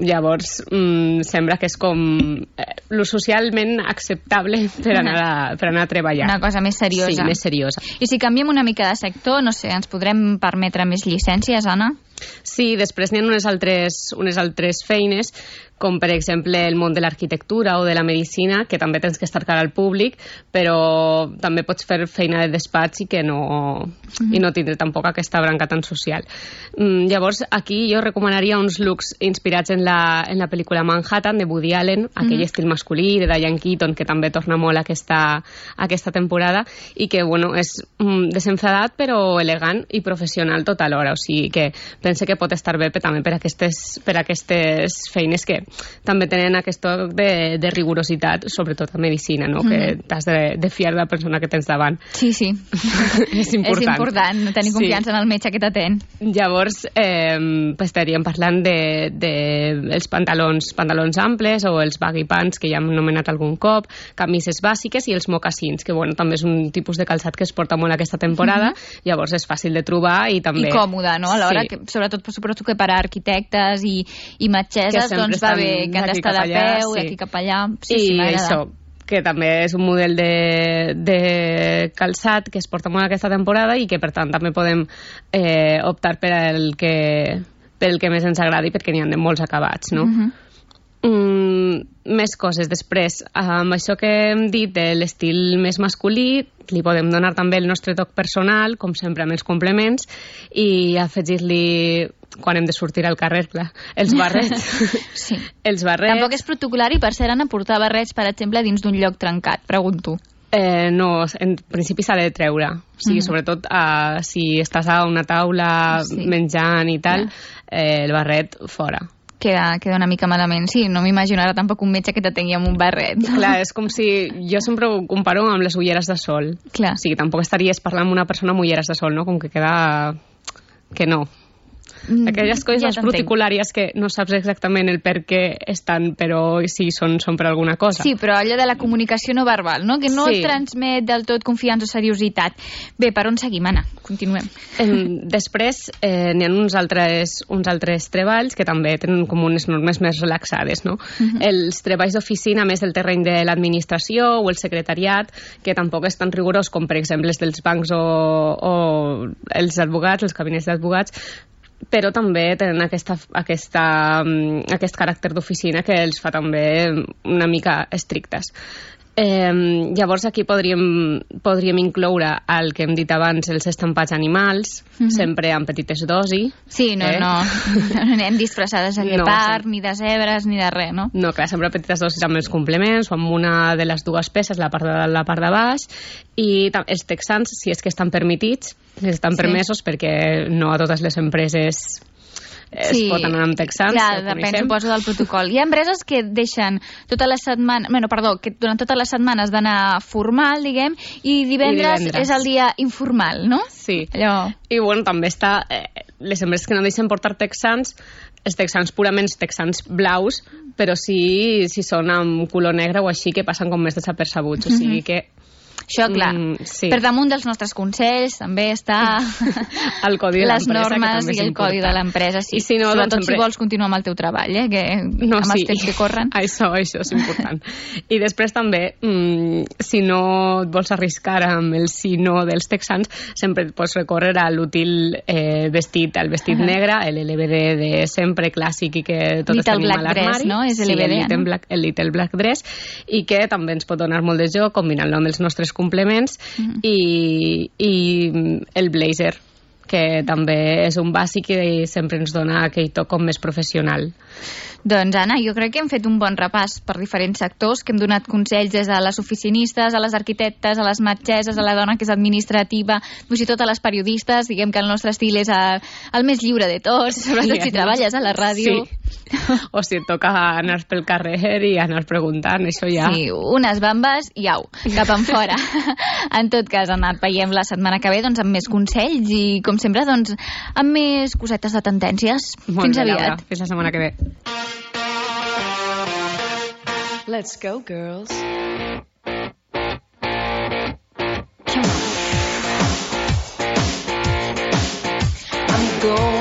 Llavors, mm, sembla que és com eh, lo socialment acceptable per anar a, per anar a treballar. Una cosa més seriosa. Sí, més seriosa. I si canviem una mica de sector, no sé, ens podrem permetre més llicències, Anna? Sí, després n'hi ha unes altres, unes altres feines, com per exemple el món de l'arquitectura o de la medicina, que també tens que estar cara al públic, però també pots fer feina de despatx i que no, i no tindre tampoc aquesta branca tan social. Mm, llavors, aquí jo recomanaria uns looks inspirats en la, en la pel·lícula Manhattan de Woody Allen, aquell estil masculí de Diane Keaton, que també torna molt aquesta, aquesta temporada, i que, bueno, és mm, desenfadat però elegant i professional tot alhora. O sigui que pense que pot estar bé per, també per aquestes, per aquestes feines que també tenen aquest toc de, de rigorositat, sobretot a medicina, no? Mm. que t'has de, de fiar de la persona que tens davant. Sí, sí. [laughs] és important. És important tenir confiança Sí. en el metge que t'atén. Llavors, eh, estaríem parlant de, de els pantalons, pantalons amples o els baggy pants, que ja hem anomenat algun cop, camises bàsiques i els mocassins, que bueno, també és un tipus de calçat que es porta molt aquesta temporada, llavors és fàcil de trobar i també... I còmode, no? Alhora, Sí. que, sobretot suposo que per a arquitectes i, i metgesses, sempre doncs va bé que han d'aquí d'estar de allà, peu sí. aquí cap allà. Sí, I sí, això, que també és un model de, de calçat que es porta molt aquesta temporada i que per tant també podem eh, optar per el que per el que més ens agradi perquè n'hi ha de molts acabats, no? Mhm. Mm, més coses. Després, amb això que hem dit de l'estil més masculí, li podem donar també el nostre toc personal, com sempre amb els complements, i afegir-li, quan hem de sortir al carrer, clar, els barrets. [laughs] Sí. els barrets... Tampoc és protocolari, per cert, Anna, portar barrets, per exemple, dins d'un lloc trencat, pregunto. Eh, no, en principi s'ha de treure. O sigui, Mhm. sobretot eh, si estàs a una taula Sí. menjant i tal, eh, el barret fora. Queda, queda una mica malament. Sí, no m'imagino ara tampoc un metge que t'atengui amb un barret. Clar, és com si... Jo sempre ho comparo amb les ulleres de sol. Clar. O sigui, tampoc estaries parlant amb una persona amb ulleres de sol, no? Com que queda... que no. Mm, Aquelles coses ja protocolàries que no saps exactament el per què estan, però sí, són, són per alguna cosa. Sí, però allò de la comunicació no verbal, no? que no Sí. transmet del tot confiança o seriositat. Bé, per on seguim, Anna? Continuem. Em, després eh, n'hi ha uns altres, uns altres treballs que també tenen com unes normes més relaxades, no? Els treballs d'oficina més del terreny de l'administració o el secretariat, que tampoc és tan rigorós com, per exemple, els dels bancs o, o els advocats, els gabinets d'advocats, però també tenen aquesta, aquesta, mm, aquest caràcter d'oficina que els fa també una mica estrictes. Eh, llavors aquí podríem, podríem incloure el que hem dit abans, els estampats animals, Mhm. sempre en petites dosi. Sí, no, Eh? no, [laughs] no anem disfressades de No, guepard, sí. ni de zebres, ni de res, no? No, clar, sempre petites dosis amb els complements o amb una de les dues peces, la part de dalt, la part de baix, i els texans, si és que estan permitits, estan Sí. permesos perquè no a totes les empreses es Sí, pot anar amb texans, Clar, depèn, suposo, del protocol. Hi ha empreses que deixen tota la setmana... Bueno, perdó, que durant tota la setmana has d'anar formal, diguem, i divendres, I divendres. és el dia informal, no? Sí. Allò... I bueno, també està... Eh, les empreses que no deixen portar texans, els texans purament texans blaus, però sí, si són amb color negre o així, que passen com més desapercebuts. O sigui que Això, clar, Mm, sí. per damunt dels nostres consells també està [laughs] el codi de les normes i el codi de l'empresa. Sí. I si no, Sobretot doncs sempre- si vols continuar amb el teu treball, eh? que no, amb sí. els temps que corren. [laughs] Això, això és important. I després també, mm, si no et vols arriscar amb el si no dels texans, sempre et pots recórrer a l'útil eh, vestit, el vestit Ahà. negre, el LBD de sempre clàssic i que tots Little tenim Black a l'armari. No? És sí, LBD, el Little, no? Black, el Little Black Dress, i que també ens pot donar molt de joc combinant-lo amb els nostres complements Mhm. i, i mm, el blazer que també és un bàsic i sempre ens dona aquell toc com més professional. Doncs, Anna, jo crec que hem fet un bon repàs per diferents sectors, que hem donat consells des de les oficinistes, a les arquitectes, a les metgesses, a la dona que és administrativa, fins i tot a les periodistes, diguem que el nostre estil és el, el més lliure de tots, sobretot si treballes a la ràdio. Sí. O si et toca anar pel carrer i anar preguntant, això ja... Sí, unes bambes i au, cap en fora. [laughs] en tot cas, Anna, et veiem la setmana que ve doncs, amb més consells i, com sempre, doncs, amb més cosetes de tendències. Molt Fins bé, Laura. aviat. Fins la setmana que ve. Let's go, girls. Come on. I'm going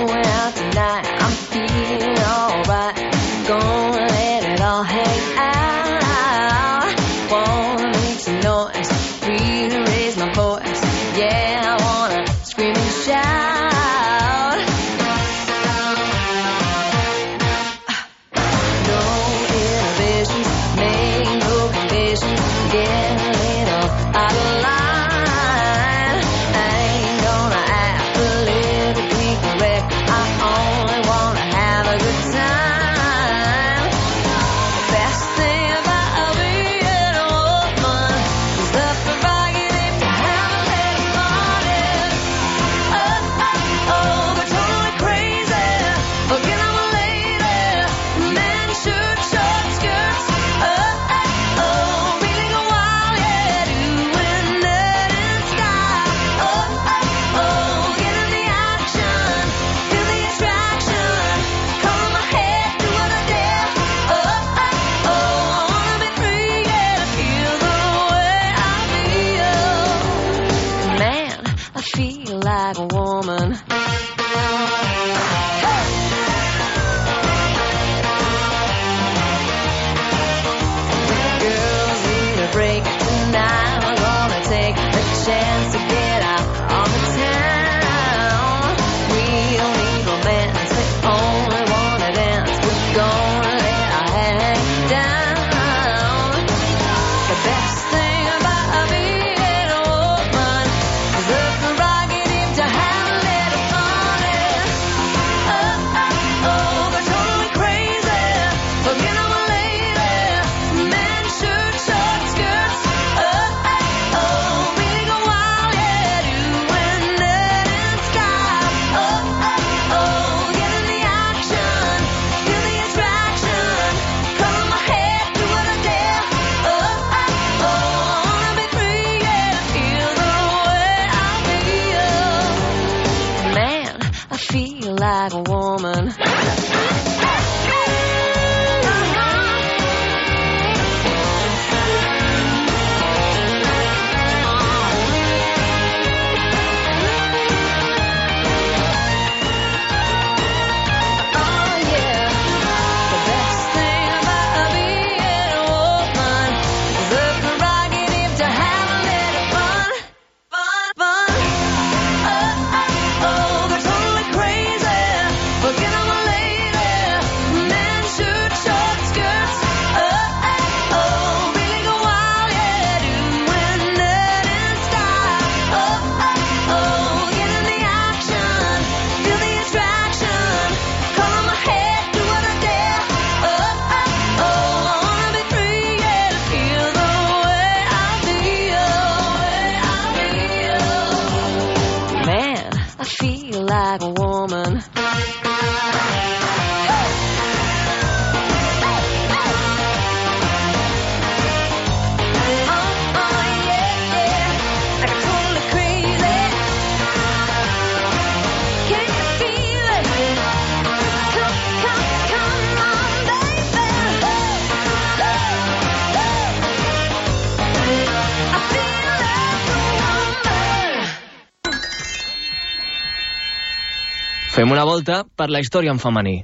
Fem una volta per la història en femení.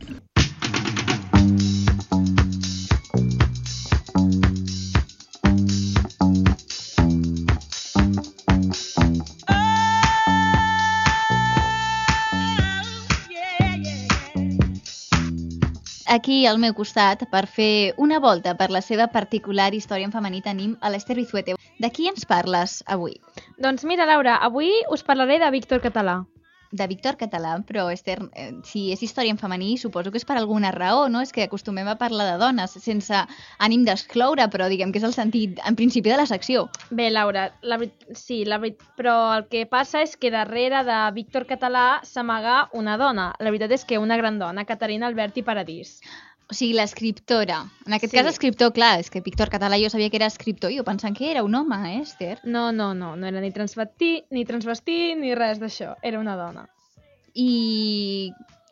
Aquí al meu costat, per fer una volta per la seva particular història en femení, tenim a l'Ester Bizuete. De qui ens parles avui? Doncs mira, Laura, avui us parlaré de Víctor Català. De Víctor Català, però Esther, eh, si és història en femení, suposo que és per alguna raó, no? És que acostumem a parlar de dones sense ànim d'excloure, però diguem que és el sentit, en principi, de la secció. Bé, Laura, la, sí, la, però el que passa és que darrere de Víctor Català s'amaga una dona. La veritat és que una gran dona, Caterina Alberti Paradís. O sigui, l'escriptora. En aquest Sí. cas, escriptor, clar, és que Víctor Català jo sabia que era escriptor, jo pensant que era un home, eh, Esther? No, no, no, no era ni transvestit, ni transvestit, ni res d'això. Era una dona. I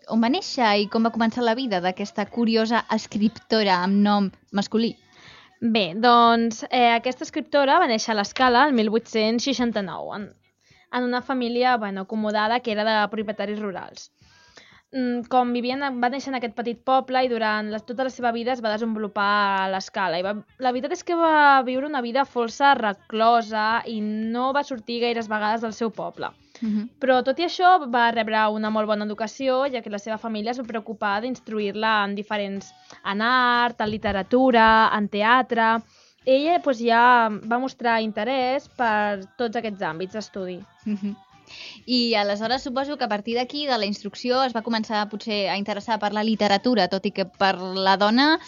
on va néixer i com va començar la vida d'aquesta curiosa escriptora amb nom masculí? Bé, doncs eh, aquesta escriptora va néixer a l'Escala el 1869 en, en una família bueno, acomodada que era de propietaris rurals. Mm, Com vivien, va néixer en aquest petit poble i durant la, tota la seva vida es va desenvolupar a l'escala. I va, la veritat és que va viure una vida força reclosa i no va sortir gaires vegades del seu poble. Uh -huh. Però tot i això va rebre una molt bona educació, ja que la seva família es va preocupar d'instruir-la en diferents... en art, en literatura, en teatre... Ella doncs, ja va mostrar interès per tots aquests àmbits d'estudi. Mhm. I aleshores suposo que a partir d'aquí, de la instrucció, es va començar potser a interessar per la literatura, tot i que per la dona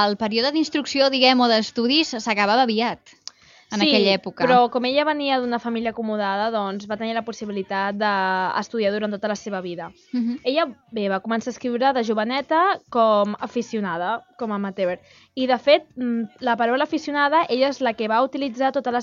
el període d'instrucció, diguem, o d'estudis s'acabava aviat en sí, aquella època. però com ella venia d'una família acomodada, doncs va tenir la possibilitat d'estudiar durant tota la seva vida. Uh -huh. Ella, bé, va començar a escriure de joveneta com aficionada, com amateur. I, de fet, mm, la paraula aficionada, ella és la que va utilitzar tota la,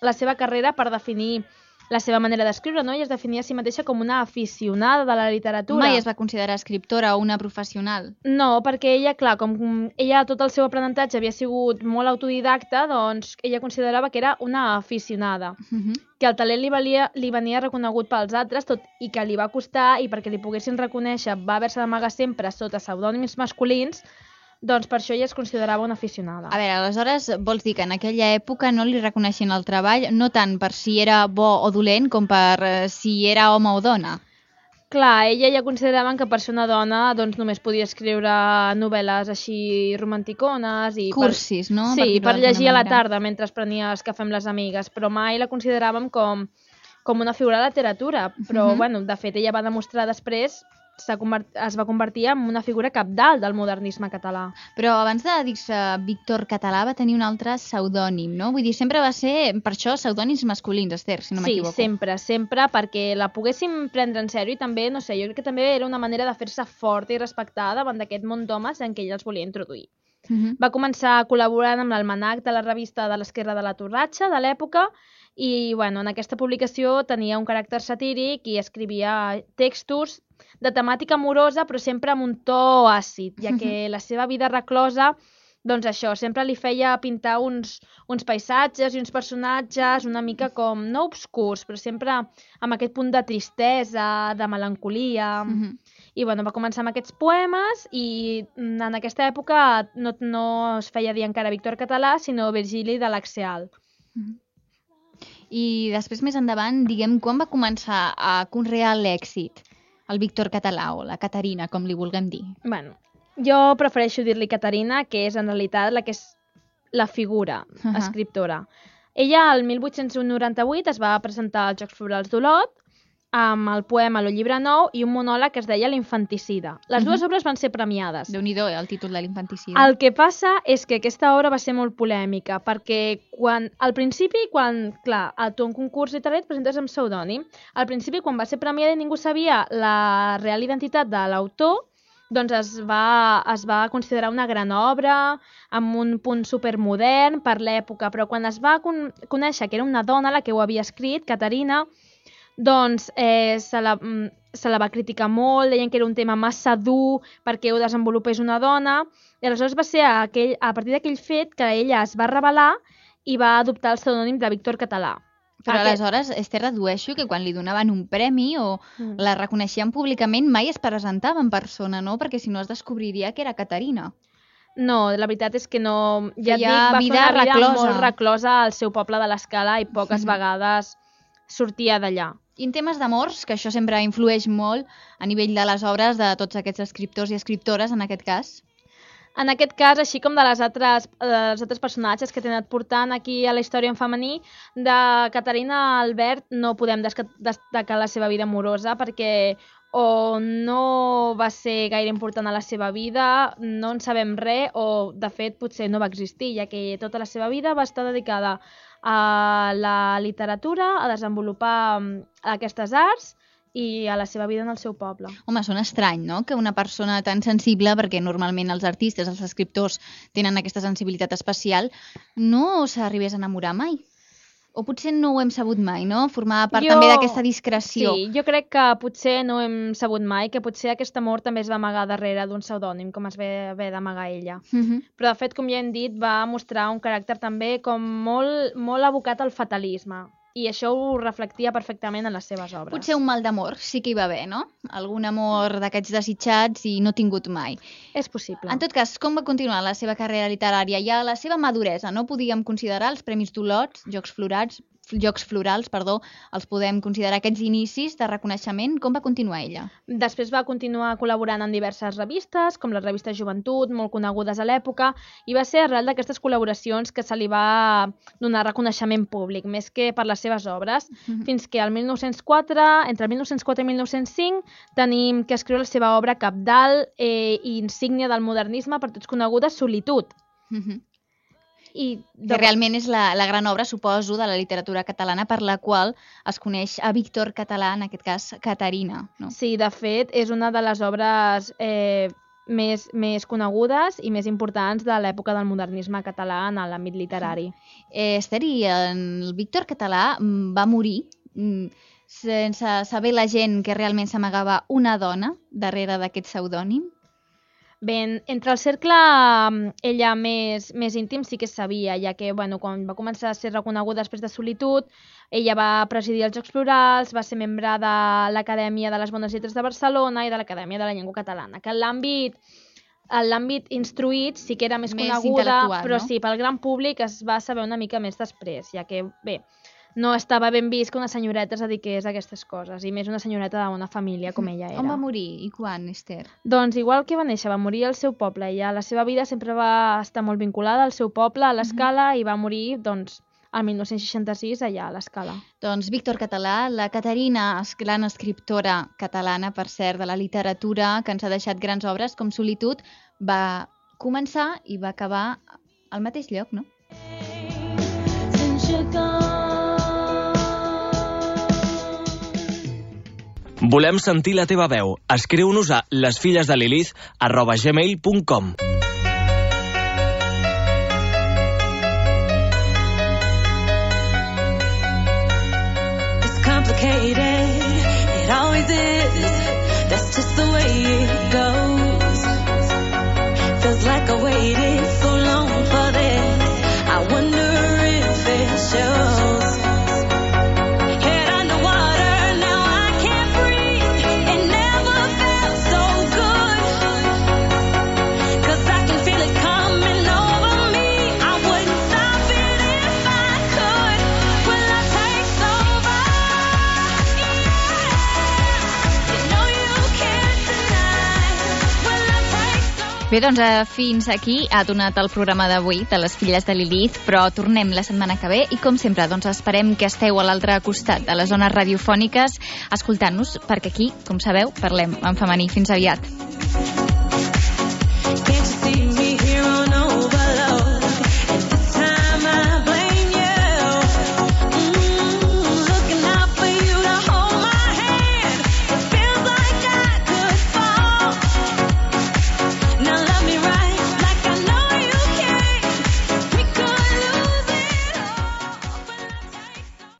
la seva carrera per definir la seva manera d'escriure, no? Ella es definia a si mateixa com una aficionada de la literatura. Mai es va considerar escriptora o una professional. No, perquè ella, clar, com ella tot el seu aprenentatge havia sigut molt autodidacta, doncs ella considerava que era una aficionada Uh -huh. que el talent li, valia, li venia reconegut pels altres, tot i que li va costar, i perquè li poguessin reconèixer va haver-se d'amagar sempre sota pseudònims masculins, doncs per això ella es considerava una aficionada. A veure, aleshores vols dir que en aquella època no li reconeixien el treball, no tant per si era bo o dolent, com per eh, si era home o dona. Clar, ella ja consideraven que per ser una dona doncs només podia escriure novel·les així romanticones i Cursis, no? Per Sí, dir-ho per d'alguna llegir a la tarda mentre es prenia els cafè amb les amigues, però mai la consideràvem com, com una figura de literatura. Però, Mhm. bueno, de fet, ella va demostrar després. Es va convertir en una figura capdalt del modernisme català. Però abans de dir-se Víctor Català va tenir un altre pseudònim, no? Vull dir, sempre va ser, per això, pseudònims masculins, Esther, si no sí, m'equivoco. sempre, sempre, perquè la poguéssim prendre en sèrio i també, no sé, jo crec que també era una manera de fer-se forta i respectada davant d'aquest món d'homes en què ella els volia introduir. Uh -huh. Va començar col·laborant amb l'almanac de la revista de l'Esquerra de la Torratxa de l'època i bueno, en aquesta publicació tenia un caràcter satíric i escrivia textos de temàtica amorosa però sempre amb un to àcid, ja que [laughs] la seva vida reclosa doncs això, sempre li feia pintar uns, uns paisatges i uns personatges una mica com, no obscurs, però sempre amb aquest punt de tristesa, de melancolia... Mm -hmm. I bueno, va començar amb aquests poemes i mm, en aquesta època no, no es feia dir encara Víctor Català, sinó Virgili de l'Axial. I després, més endavant, diguem, quan va començar a conrear l'èxit el Víctor Català o la Caterina, com li vulguem dir? Bueno, jo prefereixo dir-li Caterina, que és en realitat la que és la figura Ahà. escriptora. Ella, el 1898, es va presentar als Jocs Florals d'Olot amb el poema Lo llibre nou i un monòleg que es deia L'infanticida. Les dues Mhm. obres van ser premiades. déu nhi eh, el títol de l'infanticida. El que passa és que aquesta obra va ser molt polèmica, perquè quan, al principi, quan, clar, a tu un concurs literari et presentes amb pseudònim, al principi, quan va ser premiada i ningú sabia la real identitat de l'autor, doncs es va, es va considerar una gran obra, amb un punt supermodern per l'època, però quan es va con conèixer que era una dona la que ho havia escrit, Caterina, doncs eh, se, la, mm, se la va criticar molt, deien que era un tema massa dur perquè ho desenvolupés una dona, i aleshores va ser aquell, a partir d'aquell fet que ella es va revelar i va adoptar el pseudònim de Víctor Català. Però Aquest- aleshores, Esther, dedueixo que quan li donaven un premi o Mm. la reconeixien públicament mai es presentava en persona, no? Perquè si no es descobriria que era Caterina. No, la veritat és que no... Ja et dic, va vida fer una vida reclosa. molt reclosa al seu poble de l'Escala i poques Mhm. vegades sortia d'allà. I en temes d'amors, que això sempre influeix molt a nivell de les obres de tots aquests escriptors i escriptores, en aquest cas. En aquest cas, així com de les altres, de les altres personatges que tenen portant aquí a la història en femení, de Caterina Albert no podem destacar la seva vida amorosa perquè o no va ser gaire important a la seva vida, no en sabem res, o de fet potser no va existir, ja que tota la seva vida va estar dedicada a la literatura, a desenvolupar mm, aquestes arts i a la seva vida en el seu poble. Home, sona estrany, no?, que una persona tan sensible, perquè normalment els artistes, els escriptors, tenen aquesta sensibilitat especial, no s'arribés a enamorar mai. O potser no ho hem sabut mai, no? Formava part Jo- també d'aquesta discreció. Sí, jo crec que potser no hem sabut mai, que potser aquest amor també es va amagar darrere d'un pseudònim, com es ve haver d'amagar ella. Mhm. Però, de fet, com ja hem dit, va mostrar un caràcter també com molt, molt abocat al fatalisme. I això ho reflectia perfectament en les seves obres. Potser un mal d'amor sí que hi va haver, no? Algun amor d'aquests desitjats i no tingut mai. És possible. En tot cas, com va continuar la seva carrera literària? Ja la seva maduresa, no podíem considerar els Premis d'Olots, Jocs Florals, Jocs Florals, perdó, els podem considerar aquests inicis de reconeixement. Com va continuar ella? Després va continuar col·laborant en diverses revistes, com la revista Joventut, molt conegudes a l'època, i va ser arrel d'aquestes col·laboracions que se li va donar reconeixement públic, més que per les seves obres, Mhm. fins que el 1904, entre el 1904 i 1905, tenim que escriure la seva obra capdalt eh, i insígnia del modernisme per tots coneguda, Solitud. Mhm. I Que realment és la, la gran obra, suposo, de la literatura catalana per la qual es coneix a Víctor Català, en aquest cas, Caterina. No? Sí, de fet, és una de les obres eh, més, més conegudes i més importants de l'època del modernisme català en l'àmbit literari. Eh, Esther, i el Víctor Català mm, va morir mm, sense saber la gent que realment s'amagava una dona darrere d'aquest pseudònim? Bé, entre el cercle mm, ella més, més íntim sí que sabia, ja que bueno, quan va començar a ser reconeguda després de Solitud, ella va presidir els Jocs Florals, va ser membre de l'Acadèmia de les Bones Lletres de Barcelona i de l'Acadèmia de la Llengua Catalana, que en l'àmbit en l'àmbit instruït sí que era més, Més coneguda, però no? sí, pel gran públic es va saber una mica més després, ja que, bé, no estava ben vist que una senyoreta es dediqués a aquestes coses, i més una senyoreta d'una família com ella era. On va morir i quan, Esther? Doncs igual que va néixer, va morir al seu poble i a la seva vida sempre va estar molt vinculada al seu poble, a l'Escala, i va morir, doncs, al 1966 allà a l'Escala. Doncs Víctor Català, la Caterina, gran escriptora catalana, per cert, de la literatura, que ens ha deixat grans obres com Solitud, va començar i va acabar al mateix lloc, no? Since you're Volem sentir la teva veu. Escriu-nos a lesfillesdelilith Bé, doncs eh, fins aquí ha donat el programa d'avui de les filles de Lilith, però tornem la setmana que ve i com sempre doncs esperem que esteu a l'altre costat de les zones radiofòniques escoltant-nos, perquè aquí, com sabeu, parlem en femení. Fins aviat.